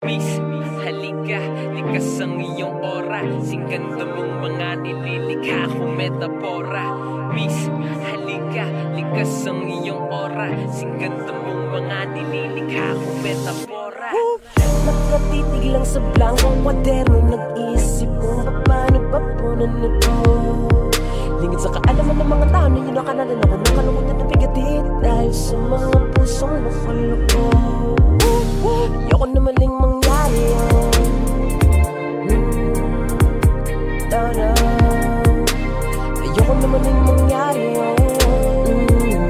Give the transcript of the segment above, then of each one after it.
Miss, halika, likas ang iyong aura Singganda mong mga nililikha kong metapora. Miss, halika, likas ang iyong aura Singganda mong mga nililikha kong metapora. Nakatitig lang sa blankong kwaderno Nag-iisip kung paano papunan nito Lingid sa kaalaman ng mga tao na yun nakalala na kung nakalungkot na bigatid Dahil sa mga pusong nakaloko Ayoko na maling mangyari Ayoko na maling mangyari yun Hmm,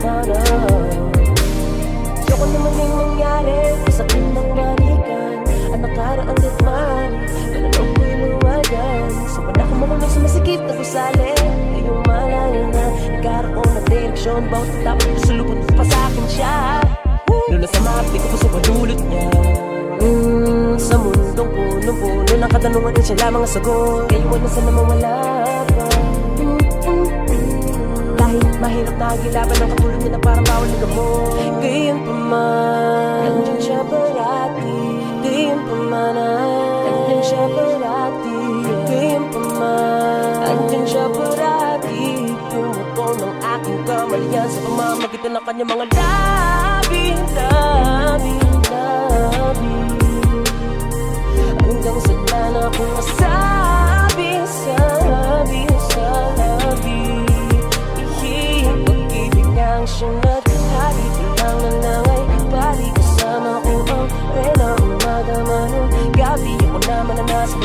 no, no. Ayoko naman yung mangyari Sa ng balikan Ang nakaraang litmari Nananog ko'y luwagan. Sa panahon mo nang sumasikip na kusali Ngayong malaya na Nagkaroon ng direksyon. Bawat dapat pasulubot pa sa akin siya. Lula sa mapti ko puso padulot niya. Mm, sa punong-puno ng katanungan siya lamang ang sagot. Kayo wala sa namawala pa. Mm, mm, mm. Kahit mahirap na gilaban ng katulad niya na parang bawal na gamot. Gayun pa man Nandiyan siya parati. Gayun pa man Nandiyan siya parati. Gayun pa man Nandiyan siya parati. Pumupo ng aking kamalian Sa pamamagitan ng kanyang mga Labi, labi Hanggang sa na kung masabi Sabi, sabi pag-ibig ang siyang nagtahari Bilang nanangay Bali kasama ko ang rela Umaga man o gabi Ako naman na nasa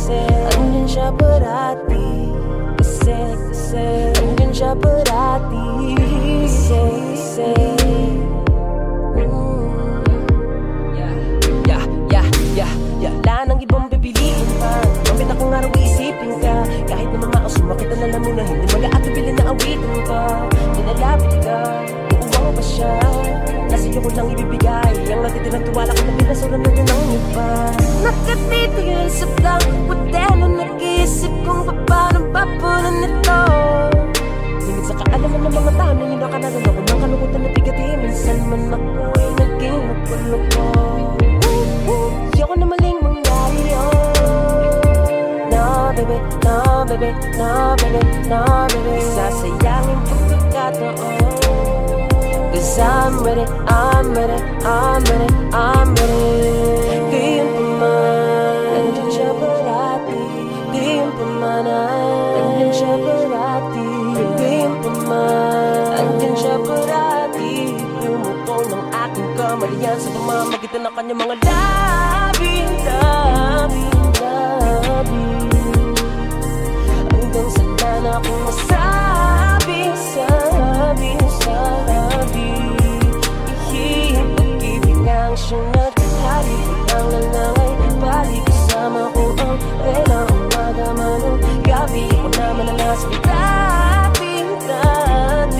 kasi, Andyan siya parati. Kasi, kasi Andyan siya parati. Kasi, kasi Mm. Yeah, yeah, yeah, yeah, yeah Wala nang ibang pipiliin pa. Kapit akong araw iisipin ka? Kahit na mga sumakit na na Hindi mag-aatubilin na awitin ka. Pinalapit ka Uuwang pa siya ko lang ibibigay. Ang natitirang tuwala ko na binasura na rin ang iba. Nakatitigil sa blank Puteno nag-iisip kung paano papunan nito Tingin sa kaalaman ng mga tao na yun nakalalan ako. Ng kalungkutan na bigati Minsan man ako ay naging magkuloko Ayoko na maling mangyari yun. No baby, no baby, no baby, no baby. Sasayangin pagkakataon Cause I'm ready, I'm ready, I'm ready, I'm ready Gayun pa man Nandyan siya parati Gayun pa man Nandyan siya parati Gayun pa man Nandyan siya parati Pumupo ng aking kamalian Sa pamamagitan ng mga labi Labi, labi Sunod ka lagi ng lalangay Pali kasama ko ang pela Umaga man ang gabi Ako naman ang nasa kita Pinta at